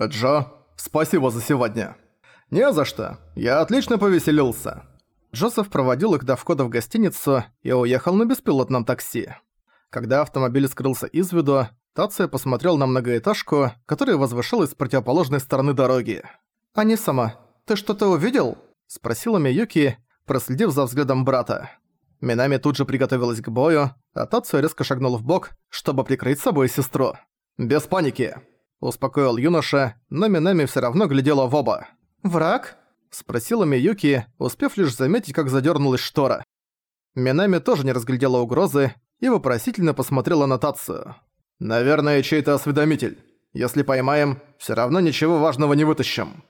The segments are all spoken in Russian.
«Джо, спасибо за сегодня». «Не за что. Я отлично повеселился». Джозеф проводил их до входа в гостиницу и уехал на беспилотном такси. Когда автомобиль скрылся из виду, Тация посмотрел на многоэтажку, которая возвышалась с противоположной стороны дороги. «А не сама, ты что-то увидел?» – спросила Миюки, проследив за взглядом брата. Минами тут же приготовилась к бою, а Тацию резко шагнул в бок, чтобы прикрыть собой сестру. «Без паники!» – успокоил юноша, но Минами все равно глядела в оба. «Враг?» – спросила Миюки, успев лишь заметить, как задернулась штора. Минами тоже не разглядела угрозы и вопросительно посмотрела на Тацию. «Наверное, чей-то осведомитель. Если поймаем, все равно ничего важного не вытащим».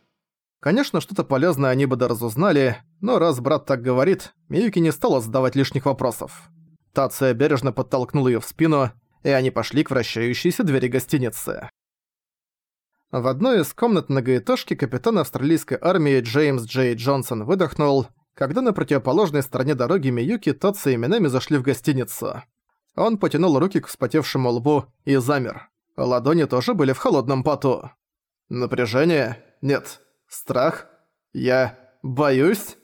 Конечно, что-то полезное они бы да разузнали, но раз брат так говорит, Миюки не стала задавать лишних вопросов. Тация бережно подтолкнул её в спину, и они пошли к вращающейся двери гостиницы. В одной из комнат многоэтажки капитан австралийской армии Джеймс Джей Джонсон выдохнул, когда на противоположной стороне дороги Миюки, Тация и Минами зашли в гостиницу. Он потянул руки к вспотевшему лбу и замер. Ладони тоже были в холодном поту. Напряжение? Нет. Страх? Я боюсь?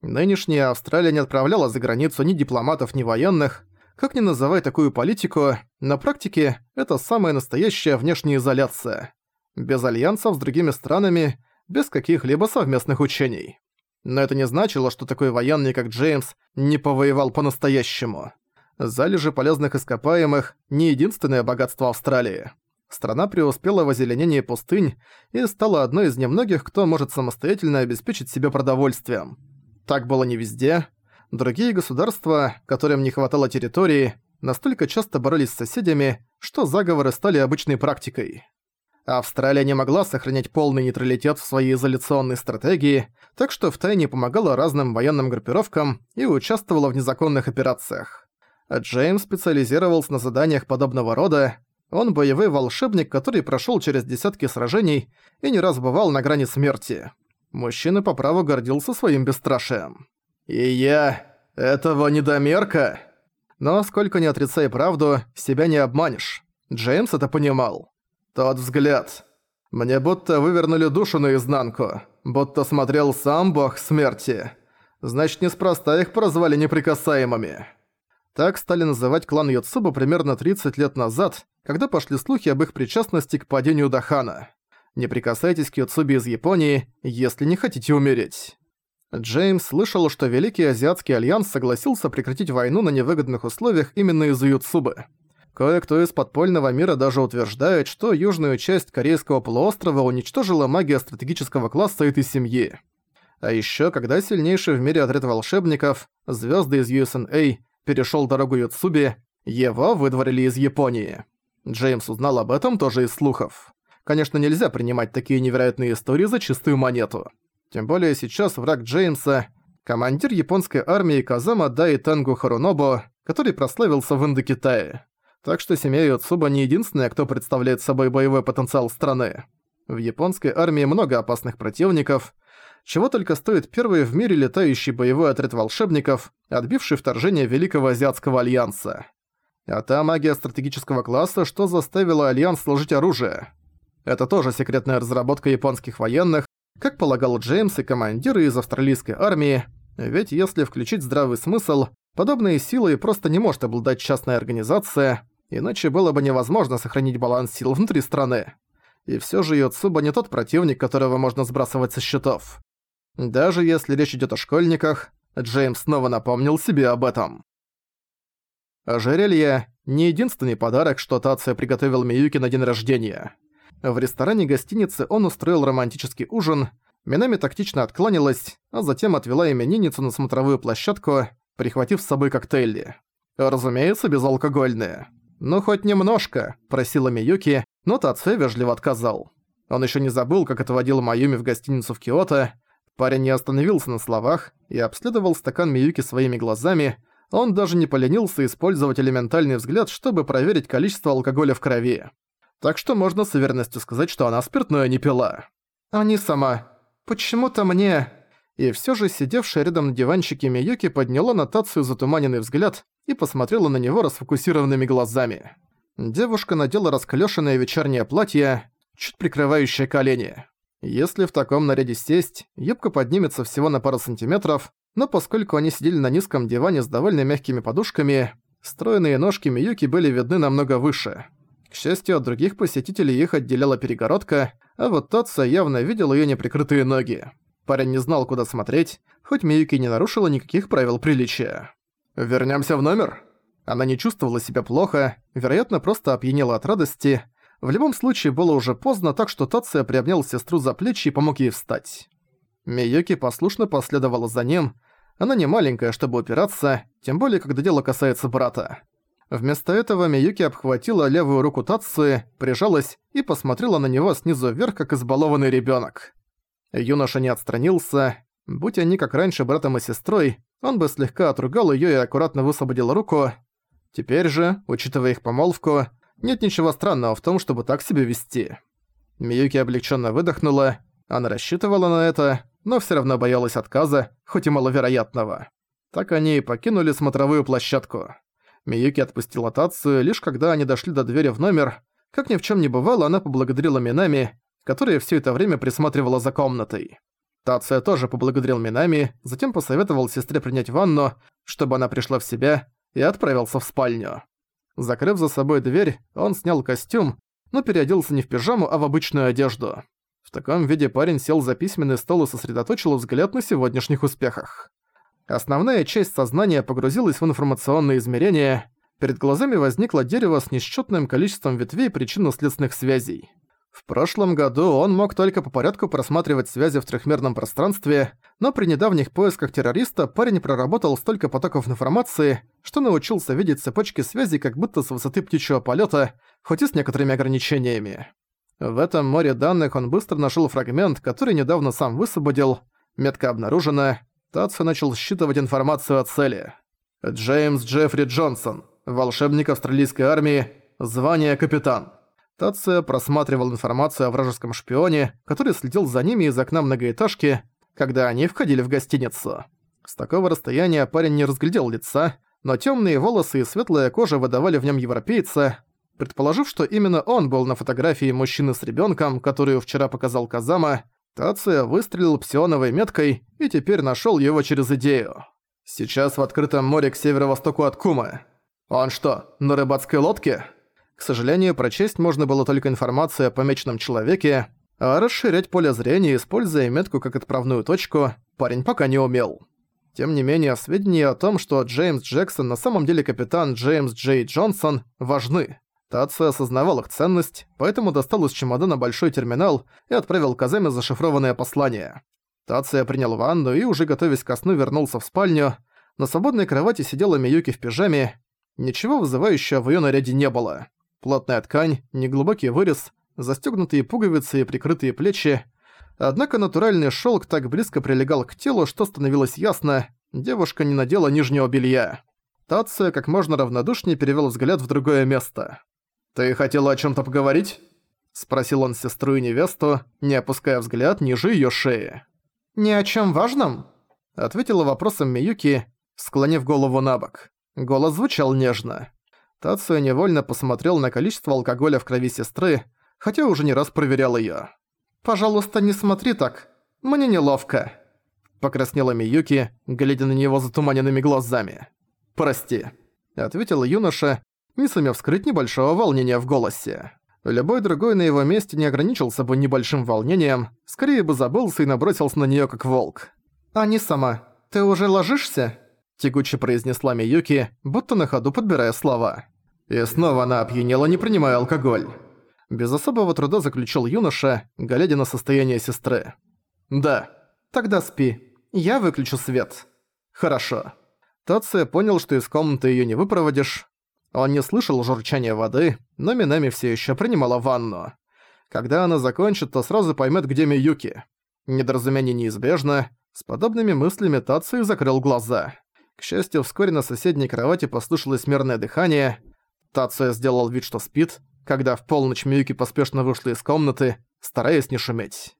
Нынешняя Австралия не отправляла за границу ни дипломатов, ни военных. Как ни называй такую политику, на практике это самая настоящая внешняя изоляция. Без альянсов с другими странами, без каких-либо совместных учений. Но это не значило, что такой военный, как Джеймс, не повоевал по-настоящему. Залежи полезных ископаемых – не единственное богатство Австралии страна преуспела в озеленении пустынь и стала одной из немногих, кто может самостоятельно обеспечить себя продовольствием. Так было не везде. Другие государства, которым не хватало территории, настолько часто боролись с соседями, что заговоры стали обычной практикой. Австралия не могла сохранять полный нейтралитет в своей изоляционной стратегии, так что втайне помогала разным военным группировкам и участвовала в незаконных операциях. Джеймс специализировался на заданиях подобного рода, он боевой волшебник, который прошёл через десятки сражений и не раз бывал на грани смерти. Мужчина по праву гордился своим бесстрашием. «И я... этого недомерка?» Но сколько ни отрицай правду, себя не обманешь. Джеймс это понимал. Тот взгляд. Мне будто вывернули душу наизнанку, будто смотрел сам бог смерти. Значит, неспроста их прозвали неприкасаемыми. Так стали называть клан Йоцуба примерно 30 лет назад, когда пошли слухи об их причастности к падению Дахана. Не прикасайтесь к Йоцубе из Японии, если не хотите умереть. Джеймс слышал, что Великий Азиатский Альянс согласился прекратить войну на невыгодных условиях именно из-за Юцубы. Кое-кто из подпольного мира даже утверждает, что южную часть Корейского полуострова уничтожила магия стратегического класса этой семьи. А ещё, когда сильнейший в мире отряд волшебников, звезды из USNA, перешел дорогу Юцуби, его выдворили из Японии. Джеймс узнал об этом тоже из слухов. Конечно, нельзя принимать такие невероятные истории за чистую монету. Тем более сейчас враг Джеймса – командир японской армии Казама Дай Тенгу Харунобо, который прославился в Индокитае. Так что семья Юцуба не единственная, кто представляет собой боевой потенциал страны. В японской армии много опасных противников – чего только стоит первый в мире летающий боевой отряд волшебников, отбивший вторжение Великого Азиатского Альянса. А та магия стратегического класса, что заставила Альянс сложить оружие. Это тоже секретная разработка японских военных, как полагал Джеймс и командиры из австралийской армии, ведь если включить здравый смысл, подобные силы просто не может обладать частная организация, иначе было бы невозможно сохранить баланс сил внутри страны. И всё же Йоцуба не тот противник, которого можно сбрасывать со счетов. Даже если речь идет о школьниках, Джеймс снова напомнил себе об этом. Ожерелье – не единственный подарок, что Тация приготовил Миюки на день рождения. В ресторане гостиницы он устроил романтический ужин, Минами тактично откланялась, а затем отвела именинницу на смотровую площадку, прихватив с собой коктейли. Разумеется, безалкогольные. «Ну, хоть немножко», – просила Миюки, но Тация вежливо отказал. Он еще не забыл, как отводил Майюми в гостиницу в Киото, Парень не остановился на словах и обследовал стакан Миюки своими глазами, он даже не поленился использовать элементальный взгляд, чтобы проверить количество алкоголя в крови. Так что можно с уверенностью сказать, что она спиртное не пила. А не сама. Почему-то мне... И всё же сидевшая рядом на диванчике Миюки подняла нотацию затуманенный взгляд и посмотрела на него расфокусированными глазами. Девушка надела расклешенное вечернее платье, чуть прикрывающая колени. Если в таком наряде сесть, юбка поднимется всего на пару сантиметров, но поскольку они сидели на низком диване с довольно мягкими подушками, стройные ножки Миюки были видны намного выше. К счастью, от других посетителей их отделяла перегородка, а вот Татса явно видел её неприкрытые ноги. Парень не знал, куда смотреть, хоть Миюки не нарушила никаких правил приличия. «Вернёмся в номер?» Она не чувствовала себя плохо, вероятно, просто опьянела от радости, в любом случае было уже поздно, так что Тация приобнял сестру за плечи и помог ей встать. Миюки послушно последовала за ним. Она не маленькая, чтобы упираться, тем более, когда дело касается брата. Вместо этого Миюки обхватила левую руку Тации, прижалась и посмотрела на него снизу вверх, как избалованный ребёнок. Юноша не отстранился. Будь они как раньше братом и сестрой, он бы слегка отругал её и аккуратно высвободил руку. Теперь же, учитывая их помолвку, нет ничего странного в том, чтобы так себя вести. Миюки облегченно выдохнула. Она рассчитывала на это, но все равно боялась отказа, хоть и маловероятного. Так они и покинули смотровую площадку. Миюки отпустила Тацию, лишь когда они дошли до двери в номер. Как ни в чем не бывало, она поблагодарила Минами, которая все это время присматривала за комнатой. Тация тоже поблагодарил Минами, затем посоветовал сестре принять ванну, чтобы она пришла в себя, и отправился в спальню. Закрыв за собой дверь, он снял костюм, но переоделся не в пижаму, а в обычную одежду. В таком виде парень сел за письменный стол и сосредоточил взгляд на сегодняшних успехах. Основная часть сознания погрузилась в информационные измерения, перед глазами возникло дерево с несчетным количеством ветвей причинно-следственных связей. В прошлом году он мог только по порядку просматривать связи в трехмерном пространстве, но при недавних поисках террориста парень проработал столько потоков информации, что научился видеть цепочки связей как будто с высоты птичьего полета, хоть и с некоторыми ограничениями. В этом море данных он быстро нашел фрагмент, который недавно сам высвободил. Метка обнаружена. Татсо начал считывать информацию о цели. Джеймс Джеффри Джонсон, волшебник австралийской армии, звание капитан. Тация просматривал информацию о вражеском шпионе, который следил за ними из окна многоэтажки, когда они входили в гостиницу. С такого расстояния парень не разглядел лица, но темные волосы и светлая кожа выдавали в нем европейца. Предположив, что именно он был на фотографии мужчины с ребенком, которую вчера показал Казама, Тация выстрелил псионовой меткой и теперь нашел его через идею. Сейчас в открытом море к северо-востоку от Кумы. Он что, на рыбацкой лодке? К сожалению, прочесть можно было только информацию о помеченном человеке, а расширять поле зрения, используя метку как отправную точку, парень пока не умел. Тем не менее, сведения о том, что Джеймс Джексон на самом деле капитан Джеймс Джей Джонсон, важны. Тация осознавал их ценность, поэтому достал из чемодана большой терминал и отправил Казаме зашифрованное послание. Тация принял ванну и, уже готовясь ко сну, вернулся в спальню. На свободной кровати сидела Миюки в пижаме. Ничего вызывающего в её наряде не было. Плотная ткань, неглубокий вырез, застёгнутые пуговицы и прикрытые плечи. Однако натуральный шелк так близко прилегал к телу, что становилось ясно, девушка не надела нижнего белья. Тация как можно равнодушнее перевел взгляд в другое место. «Ты хотела о чем то поговорить?» Спросил он сестру и невесту, не опуская взгляд ниже ее шеи. «Ни о чем важном?» Ответила вопросом Миюки, склонив голову на бок. Голос звучал нежно. Тацию невольно посмотрел на количество алкоголя в крови сестры, хотя уже не раз проверял её. «Пожалуйста, не смотри так. Мне неловко». Покраснела Миюки, глядя на него затуманенными глазами. «Прости», — ответил юноша, не сумев скрыть небольшого волнения в голосе. Любой другой на его месте не ограничился бы небольшим волнением, скорее бы забылся и набросился на неё как волк. «А не сама. Ты уже ложишься?» Тягуче произнесла Миюки, будто на ходу подбирая слова. И снова она опьянела, не принимая алкоголь. Без особого труда заключил юноша, глядя на состояние сестры. «Да. Тогда спи. Я выключу свет». «Хорошо». Тация понял, что из комнаты её не выпроводишь. Он не слышал журчания воды, но Минами всё ещё принимала ванну. Когда она закончит, то сразу поймёт, где Миюки. Недоразумение неизбежно. С подобными мыслями Тацию закрыл глаза. К счастью, вскоре на соседней кровати послышалось мерное дыхание. Тация сделал вид, что спит, когда в полночь Миюки поспешно вышла из комнаты, стараясь не шуметь.